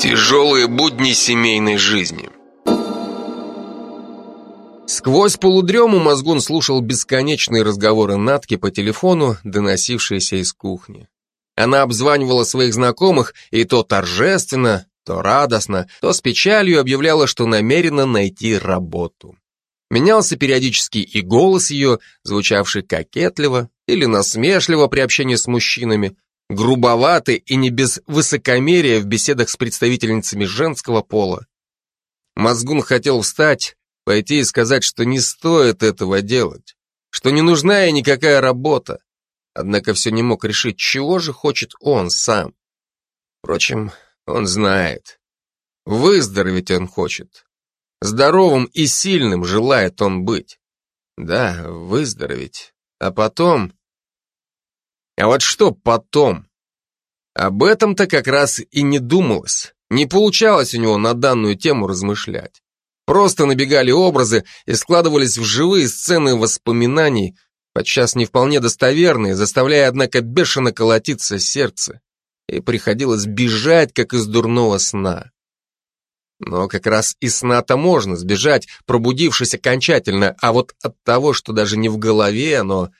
Тяжелые будни семейной жизни. Сквозь полудрему Мозгун слушал бесконечные разговоры Натки по телефону, доносившиеся из кухни. Она обзванивала своих знакомых и то торжественно, то радостно, то с печалью объявляла, что намерена найти работу. Менялся периодически и голос ее, звучавший кокетливо или насмешливо при общении с мужчинами, грубоватый и не без высокомерия в беседах с представительницами женского пола. Мозгун хотел встать, пойти и сказать, что не стоит этого делать, что не нужна ей никакая работа, однако все не мог решить, чего же хочет он сам. Впрочем, он знает. Выздороветь он хочет. Здоровым и сильным желает он быть. Да, выздороветь. А потом... А вот что потом? Об этом-то как раз и не думалось. Не получалось у него на данную тему размышлять. Просто набегали образы и складывались в живые сцены воспоминаний, подчас не вполне достоверные, заставляя, однако, бешено колотиться сердце. И приходилось бежать, как из дурного сна. Но как раз из сна-то можно сбежать, пробудившись окончательно, а вот от того, что даже не в голове, но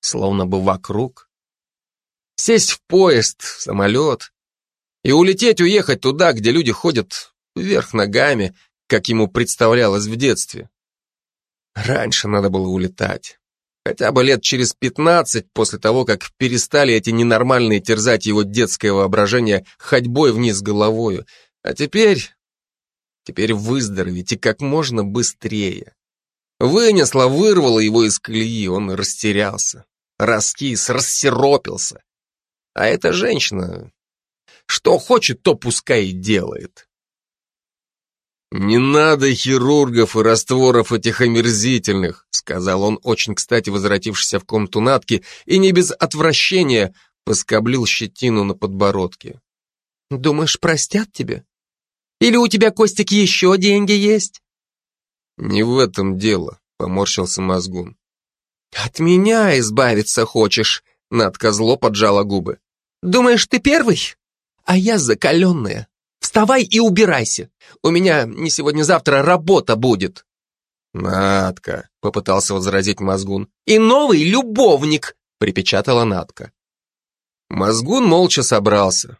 словно бы вокруг. Сесть в поезд, в самолет и улететь, уехать туда, где люди ходят вверх ногами, как ему представлялось в детстве. Раньше надо было улетать. Хотя бы лет через пятнадцать после того, как перестали эти ненормальные терзать его детское воображение ходьбой вниз головою. А теперь... Теперь выздороветь и как можно быстрее. Вынесло, вырвало его из колеи, он растерялся, раскис, рассеропился. А эта женщина, что хочет, то пускай и делает. «Не надо хирургов и растворов этих омерзительных», сказал он, очень кстати возвратившийся в комнату Натки, и не без отвращения поскоблил щетину на подбородке. «Думаешь, простят тебе? Или у тебя, Костик, еще деньги есть?» «Не в этом дело», — поморщился Мозгун. «От меня избавиться хочешь?» Надка зло поджала губы. «Думаешь, ты первый? А я закаленная. Вставай и убирайся. У меня не сегодня-завтра работа будет. Надка, попытался возразить Мозгун. И новый любовник, припечатала Надка. Мозгун молча собрался.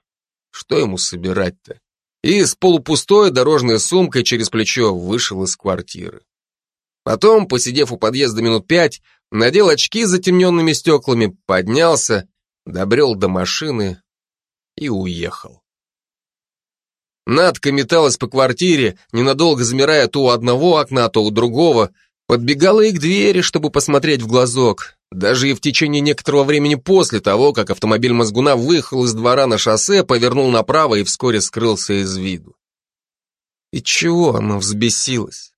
Что ему собирать-то? И с полупустой дорожной сумкой через плечо вышел из квартиры. Потом, посидев у подъезда минут пять, надел очки с затемненными стеклами, поднялся, добрел до машины и уехал. Надка металась по квартире, ненадолго замирая то у одного окна, то у другого, подбегала и к двери, чтобы посмотреть в глазок. Даже и в течение некоторого времени после того, как автомобиль Мозгуна выехал из двора на шоссе, повернул направо и вскоре скрылся из виду. И чего она взбесилась?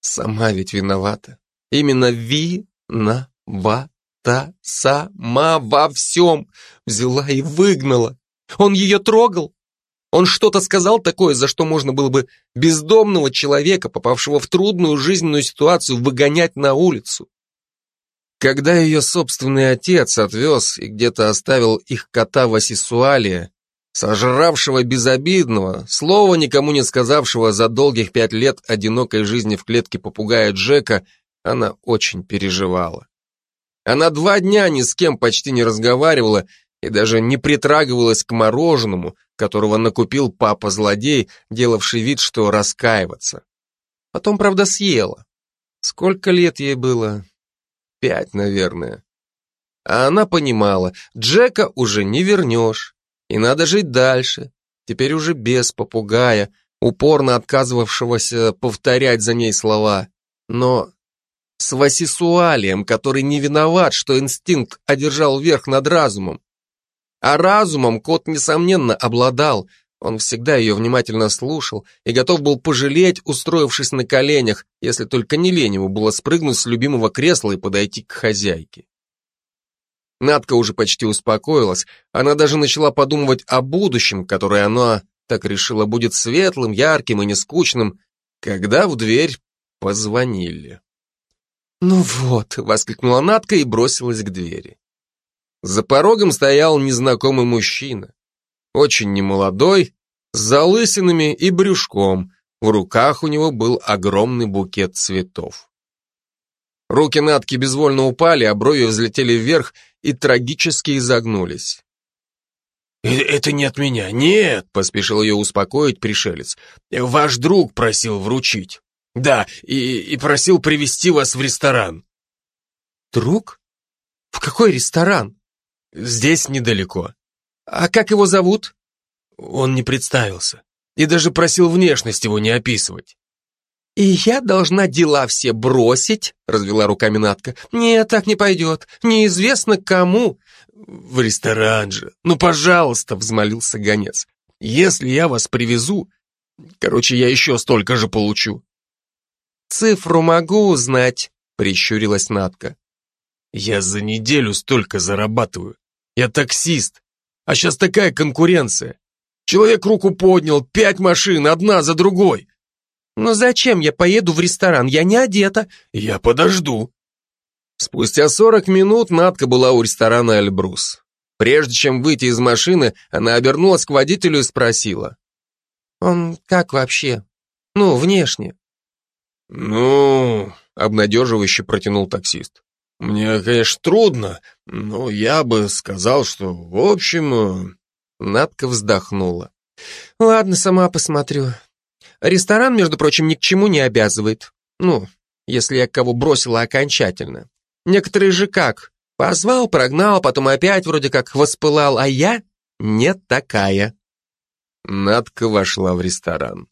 Сама ведь виновата. Именно ви-на-ва-та сама во всем взяла и выгнала. Он ее трогал, он что-то сказал такое, за что можно было бы бездомного человека, попавшего в трудную жизненную ситуацию, выгонять на улицу. Когда ее собственный отец отвез и где-то оставил их кота Васисуалия, сожравшего безобидного, слова никому не сказавшего за долгих пять лет одинокой жизни в клетке попугая Джека, она очень переживала. Она два дня ни с кем почти не разговаривала и даже не притрагивалась к мороженому, которого накупил папа-злодей, делавший вид, что раскаиваться. Потом, правда, съела. Сколько лет ей было? Пять, наверное. А она понимала, Джека уже не вернешь, и надо жить дальше, теперь уже без попугая, упорно отказывавшегося повторять за ней слова. Но с Васисуалием, который не виноват, что инстинкт одержал верх над разумом, а разумом кот, несомненно, обладал. Он всегда ее внимательно слушал и готов был пожалеть, устроившись на коленях, если только не лень ему было спрыгнуть с любимого кресла и подойти к хозяйке. Надка уже почти успокоилась, она даже начала подумывать о будущем, которое она так решила будет светлым, ярким и нескучным, когда в дверь позвонили. «Ну вот», — воскликнула Надка и бросилась к двери. За порогом стоял незнакомый мужчина. Очень немолодой, с залысинами и брюшком, в руках у него был огромный букет цветов. Руки Натки безвольно упали, а брови взлетели вверх и трагически изогнулись. «Э, «Это не от меня, нет!» — поспешил ее успокоить пришелец. «Ваш друг просил вручить. Да, и, и просил привести вас в ресторан». «Друг? В какой ресторан?» «Здесь недалеко». «А как его зовут?» Он не представился и даже просил внешность его не описывать. «И я должна дела все бросить?» — развела руками Натка. «Нет, так не пойдет. Неизвестно кому». «В ресторан же. Ну, пожалуйста!» — взмолился гонец. «Если я вас привезу, короче, я еще столько же получу». «Цифру могу узнать», — прищурилась Натка. «Я за неделю столько зарабатываю. Я таксист. А сейчас такая конкуренция. Человек руку поднял, пять машин, одна за другой. «Но зачем я поеду в ресторан? Я не одета». «Я подожду». Спустя сорок минут Надка была у ресторана «Эльбрус». Прежде чем выйти из машины, она обернулась к водителю и спросила. «Он как вообще? Ну, внешне?» «Ну...» — обнадеживающе протянул таксист. «Мне, конечно, трудно, но я бы сказал, что, в общем...» э, Надка вздохнула. «Ладно, сама посмотрю. Ресторан, между прочим, ни к чему не обязывает. Ну, если я кого бросила окончательно. Некоторые же как? Позвал, прогнал, потом опять вроде как воспылал, а я не такая. Надка вошла в ресторан.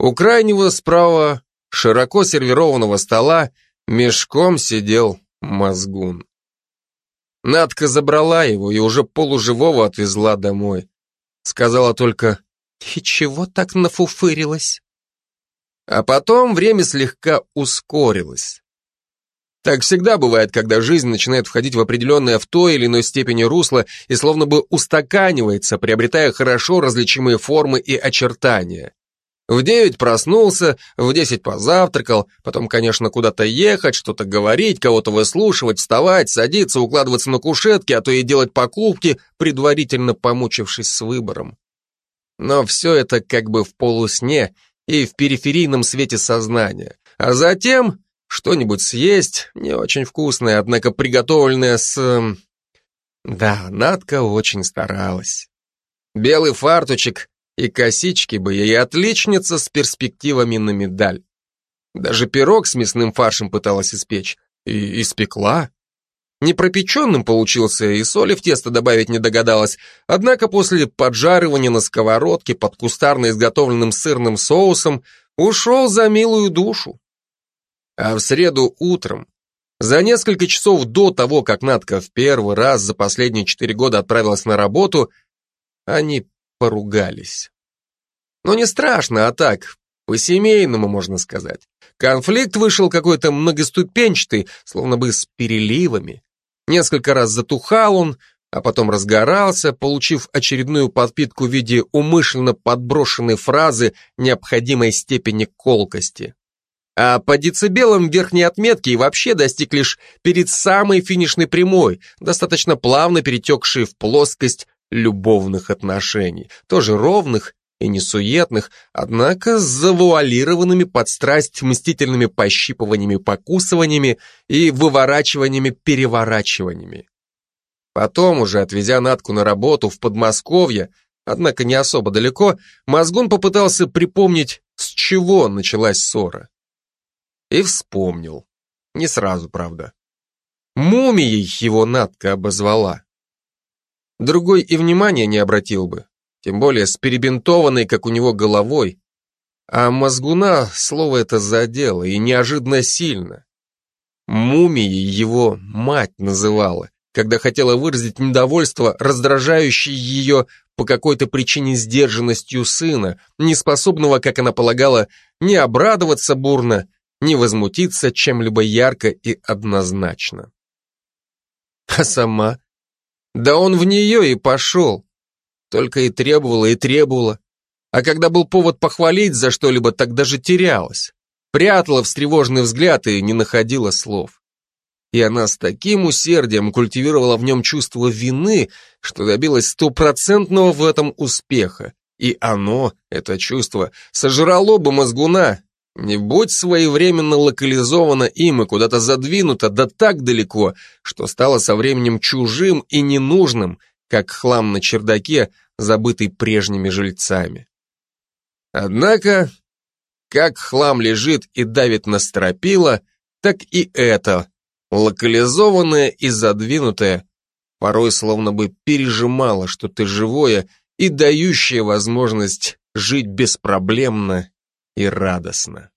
У крайнего справа широко сервированного стола мешком сидел мозгун. Надка забрала его и уже полуживого отвезла домой. Сказала только и чего так нафуфырилась? А потом время слегка ускорилось. Так всегда бывает, когда жизнь начинает входить в определенное в той или иной степени русло и словно бы устаканивается, приобретая хорошо различимые формы и очертания. В девять проснулся, в десять позавтракал, потом, конечно, куда-то ехать, что-то говорить, кого-то выслушивать, вставать, садиться, укладываться на кушетке, а то и делать покупки, предварительно помучившись с выбором. Но все это как бы в полусне и в периферийном свете сознания. А затем что-нибудь съесть, не очень вкусное, однако приготовленное с... Эм, да, Надка очень старалась. Белый фартучек и косички бы ей отличница с перспективами на медаль. Даже пирог с мясным фаршем пыталась испечь. И испекла. Непропеченным получился, и соли в тесто добавить не догадалась, однако после поджаривания на сковородке под кустарно изготовленным сырным соусом ушел за милую душу. А в среду утром, за несколько часов до того, как Надка в первый раз за последние четыре года отправилась на работу, они поругались. Но не страшно, а так, по-семейному, можно сказать. Конфликт вышел какой-то многоступенчатый, словно бы с переливами. Несколько раз затухал он, а потом разгорался, получив очередную подпитку в виде умышленно подброшенной фразы необходимой степени колкости. А по децибелам верхней отметки вообще достиг лишь перед самой финишной прямой, достаточно плавно перетекшей в плоскость любовных отношений, тоже ровных и несуетных, однако с завуалированными под страсть мстительными пощипываниями, покусываниями и выворачиваниями-переворачиваниями. Потом, уже отвезя Натку на работу в Подмосковье, однако не особо далеко, Мозгун попытался припомнить, с чего началась ссора. И вспомнил. Не сразу, правда. Мумией его Натка обозвала. Другой и внимания не обратил бы тем более с перебинтованной, как у него, головой. А мозгуна слово это задело, и неожиданно сильно. Мумией его мать называла, когда хотела выразить недовольство, раздражающей ее по какой-то причине сдержанностью сына, не способного, как она полагала, ни обрадоваться бурно, ни возмутиться чем-либо ярко и однозначно. А сама? Да он в нее и пошел. Только и требовала, и требовала. А когда был повод похвалить за что-либо, так даже терялась. Прятала встревоженный взгляд и не находила слов. И она с таким усердием культивировала в нем чувство вины, что добилась стопроцентного в этом успеха. И оно, это чувство, сожрало бы мозгуна, не будь своевременно локализовано им и куда-то задвинуто, да так далеко, что стало со временем чужим и ненужным, как хлам на чердаке, забытый прежними жильцами. Однако, как хлам лежит и давит на стропила, так и это, локализованное и задвинутое, порой словно бы пережимало что-то живое и дающее возможность жить беспроблемно и радостно.